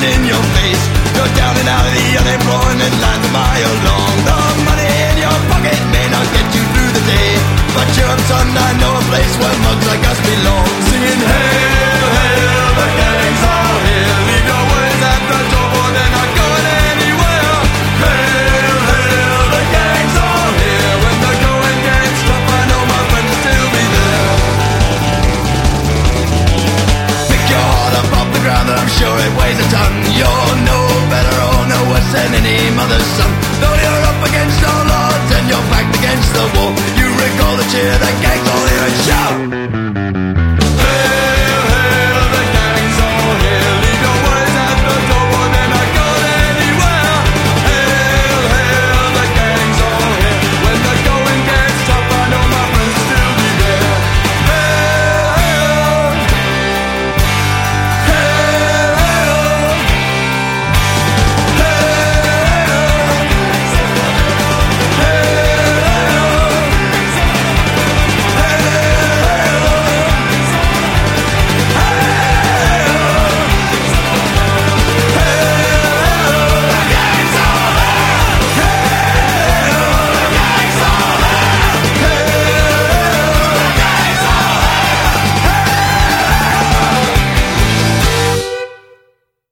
in your I'm sure it weighs a ton. You're no better or no worse than any mother's son. Though you're up against all odds and you're backed against the wall, you recall the cheer that gang's all here and shout.